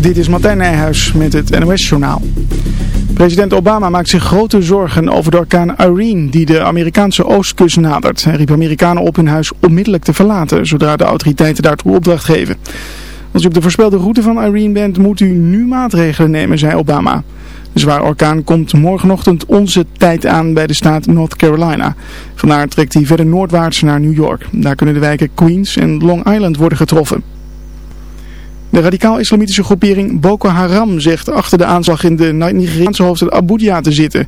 Dit is Martijn Nijhuis met het NOS-journaal. President Obama maakt zich grote zorgen over de orkaan Irene die de Amerikaanse oostkust nadert. Hij riep Amerikanen op hun huis onmiddellijk te verlaten, zodra de autoriteiten daartoe opdracht geven. Als u op de voorspelde route van Irene bent, moet u nu maatregelen nemen, zei Obama. De zware orkaan komt morgenochtend onze tijd aan bij de staat North Carolina. Vandaar trekt hij verder noordwaarts naar New York. Daar kunnen de wijken Queens en Long Island worden getroffen. De radicaal-islamitische groepering Boko Haram zegt achter de aanslag in de Nigeriaanse hoofdstad Abuja te zitten.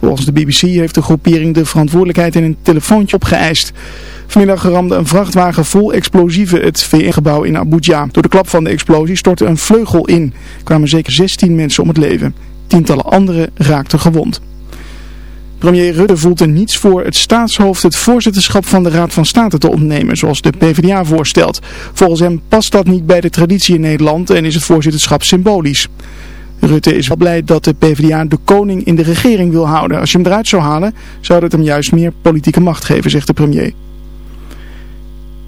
Volgens de BBC heeft de groepering de verantwoordelijkheid in een telefoontje opgeëist. Vanmiddag ramde een vrachtwagen vol explosieven het VN-gebouw in Abuja. Door de klap van de explosie stortte een vleugel in. Er kwamen zeker 16 mensen om het leven. Tientallen anderen raakten gewond. Premier Rutte voelt er niets voor het staatshoofd het voorzitterschap van de Raad van State te ontnemen, zoals de PvdA voorstelt. Volgens hem past dat niet bij de traditie in Nederland en is het voorzitterschap symbolisch. Rutte is wel blij dat de PvdA de koning in de regering wil houden. Als je hem eruit zou halen, zou dat hem juist meer politieke macht geven, zegt de premier.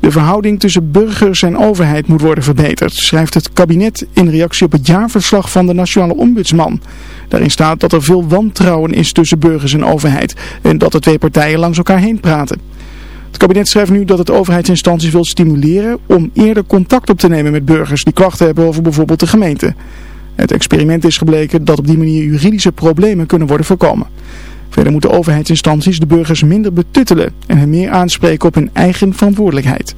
De verhouding tussen burgers en overheid moet worden verbeterd, schrijft het kabinet in reactie op het jaarverslag van de Nationale Ombudsman. Daarin staat dat er veel wantrouwen is tussen burgers en overheid en dat de twee partijen langs elkaar heen praten. Het kabinet schrijft nu dat het overheidsinstanties wil stimuleren om eerder contact op te nemen met burgers die klachten hebben over bijvoorbeeld de gemeente. Het experiment is gebleken dat op die manier juridische problemen kunnen worden voorkomen. Verder moeten overheidsinstanties de burgers minder betuttelen en hen meer aanspreken op hun eigen verantwoordelijkheid.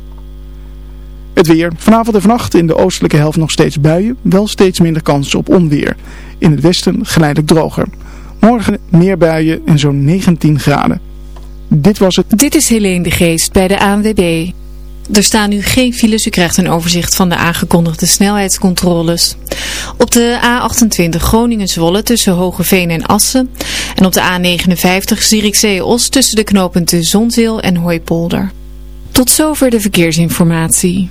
Het weer. Vanavond en vannacht in de oostelijke helft nog steeds buien, wel steeds minder kans op onweer. In het westen geleidelijk droger. Morgen meer buien en zo'n 19 graden. Dit was het. Dit is Helene de Geest bij de ANWB. Er staan nu geen files. U krijgt een overzicht van de aangekondigde snelheidscontroles. Op de A28 Groningen-Zwolle tussen Hogeveen en Assen. En op de A59 Zierikzee-Os tussen de knooppunten Zonzeel en Hooipolder. Tot zover de verkeersinformatie.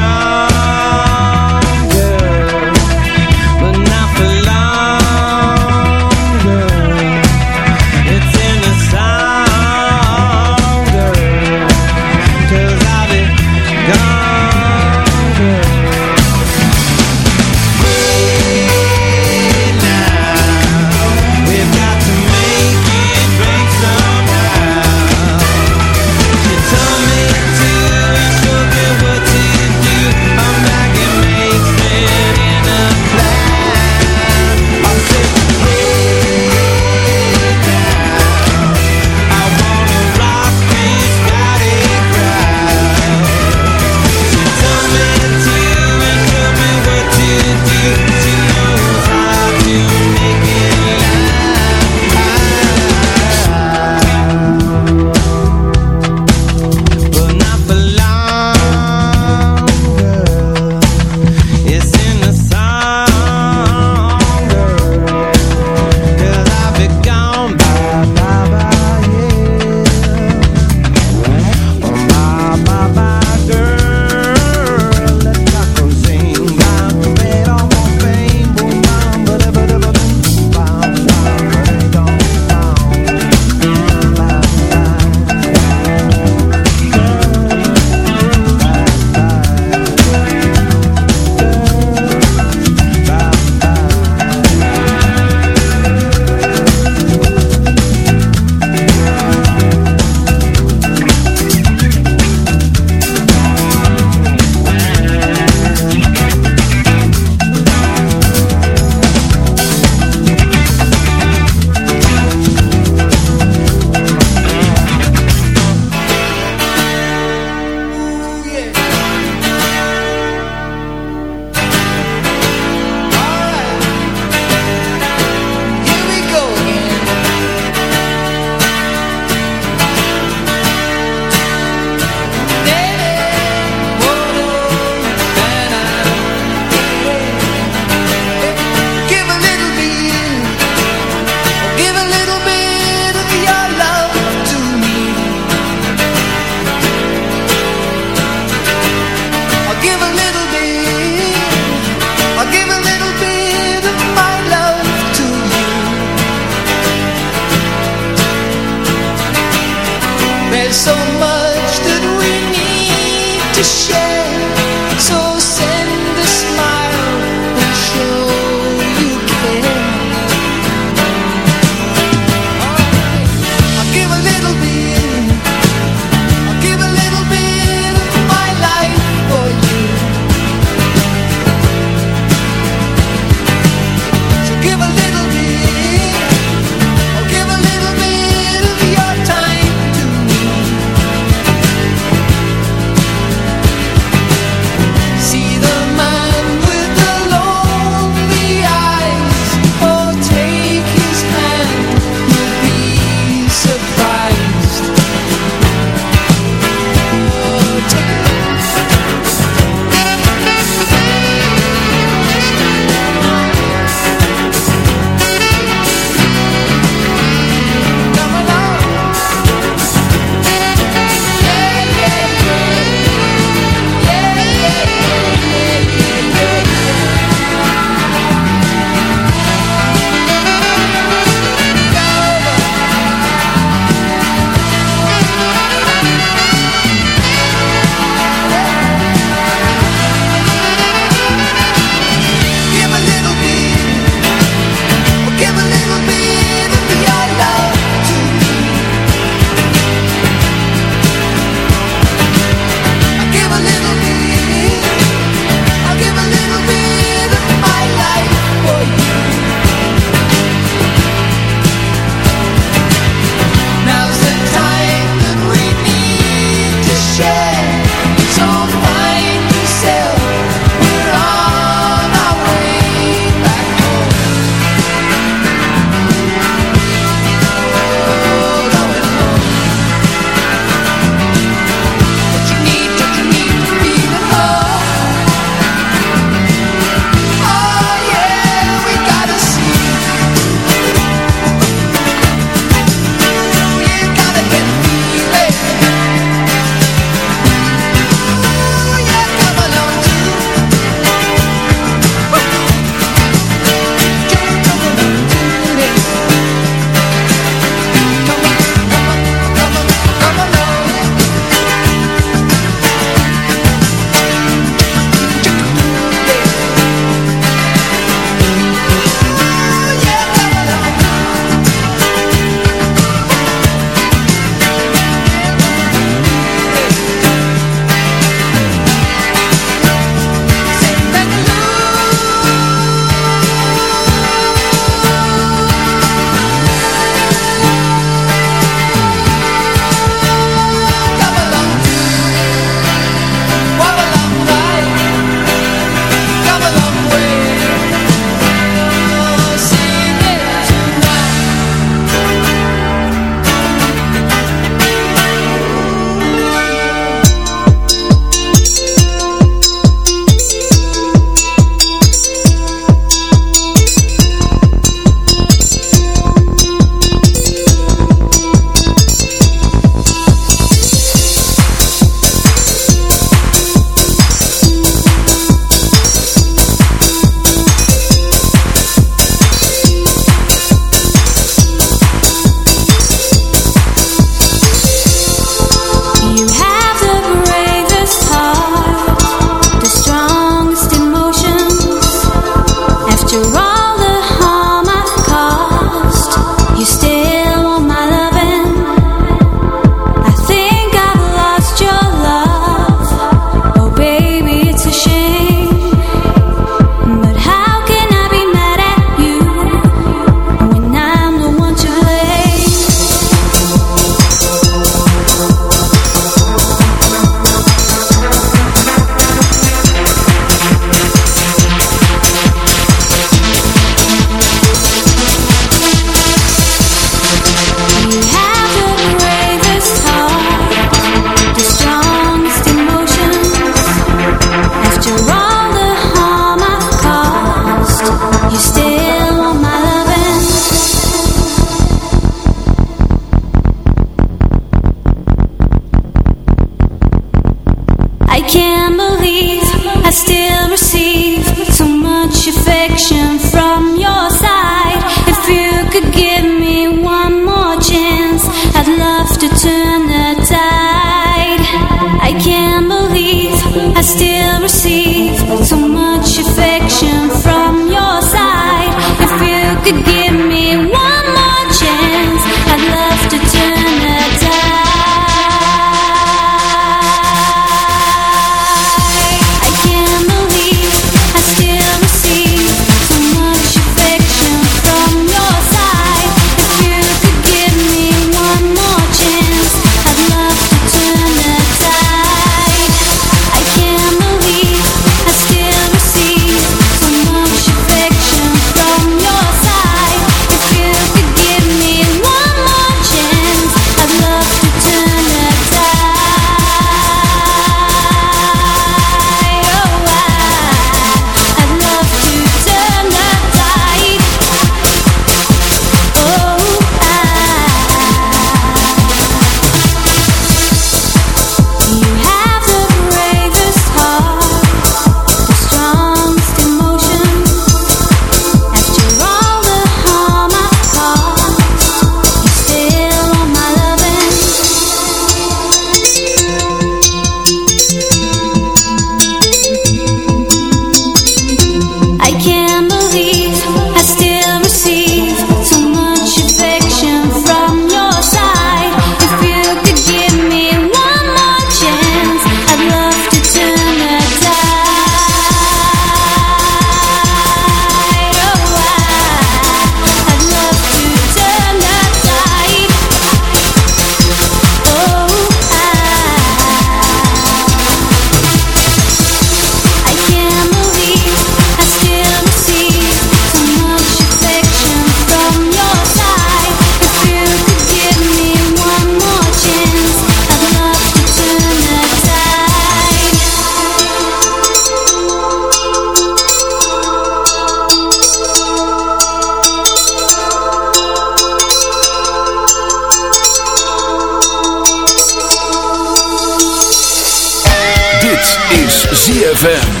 ZFM.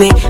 me.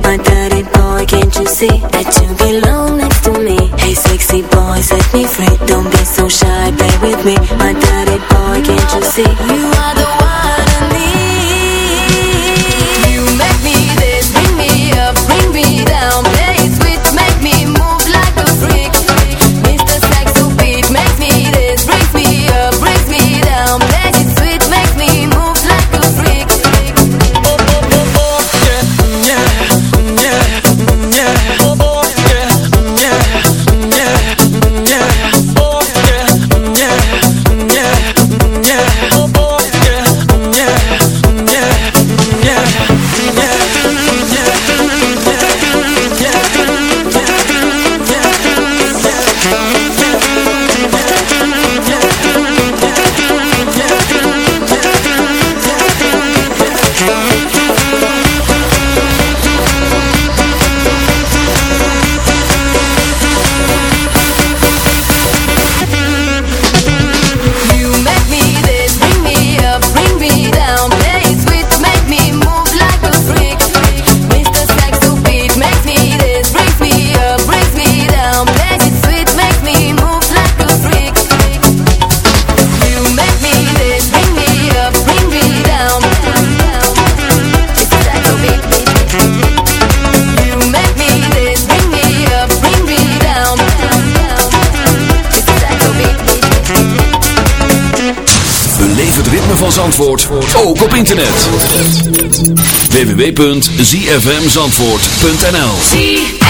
zfmzandvoort.nl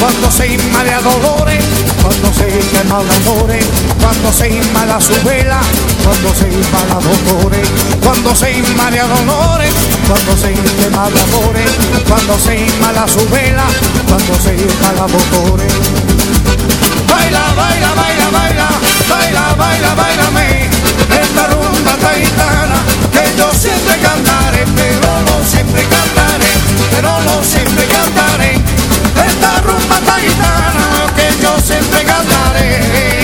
Cuando se inma de dolores, cuando se quema amores, cuando se inma su vela, cuando se inma dolores, cuando se inma de dolores, cuando se quema amores, cuando se inma su vela, cuando se inma dolores. Baila, baila, baila, baila, baila, baila, baila, me, esta rumba taitana que yo siempre cantaré, pero no siempre cantaré, pero no siempre cantaré, esta rumba tan que yo siempre cantaré.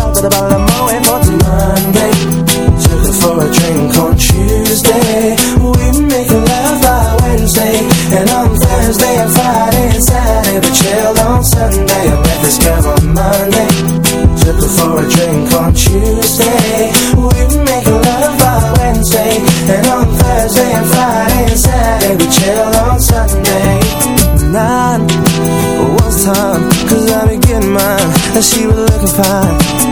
Stuff with a bottle Moet for Monday. Took her for a drink on Tuesday. We make love by Wednesday. And on Thursday and Friday and Saturday. But chilled on Sunday. I met this girl on Monday. Took her for a drink on Tuesday. We make love by Wednesday. And on Thursday and Friday and Saturday. We chill on Sunday. Nine was time. Cause I be getting mine. And she was looking fine.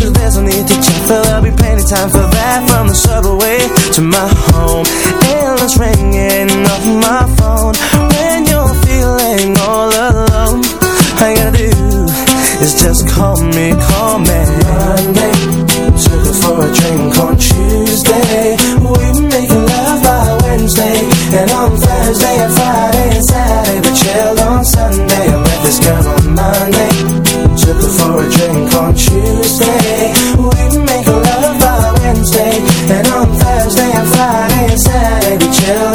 Cause there's no need to check, but there'll be plenty time for that. From the subway to my home. Endless ringing off my phone. When you're feeling all alone All you gotta do is just call me, call me. Monday, took her for a drink on Tuesday. We make love by Wednesday And on Thursday and Friday and Saturday. We chilled on Sunday. I met this girl on Monday Her for a drink on Tuesday. We make a love by Wednesday. And on Thursday and Friday and Saturday We chilled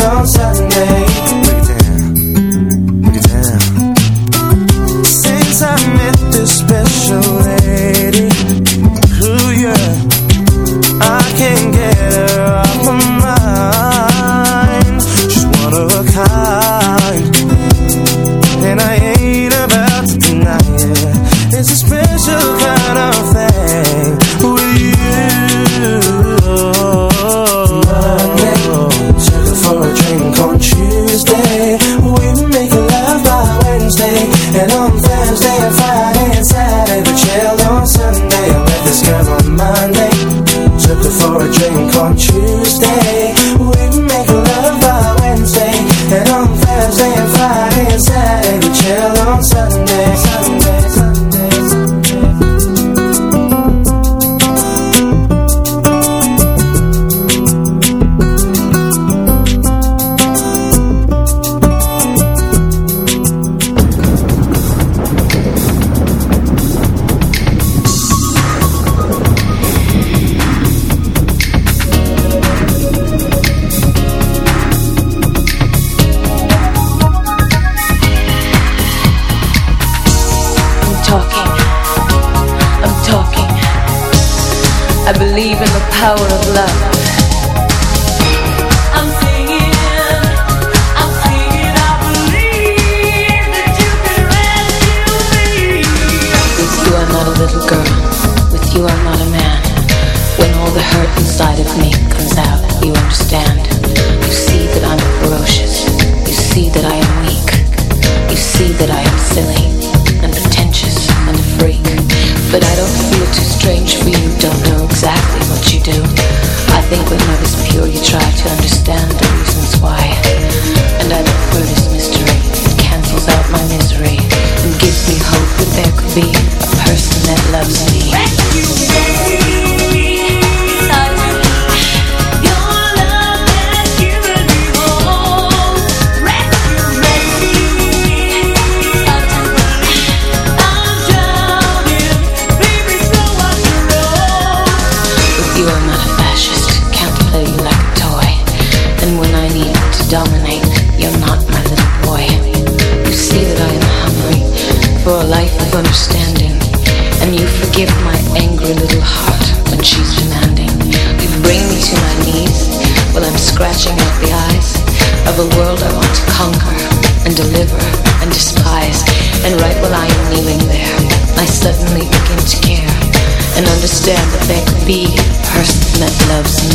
perfect, be a person that loves me.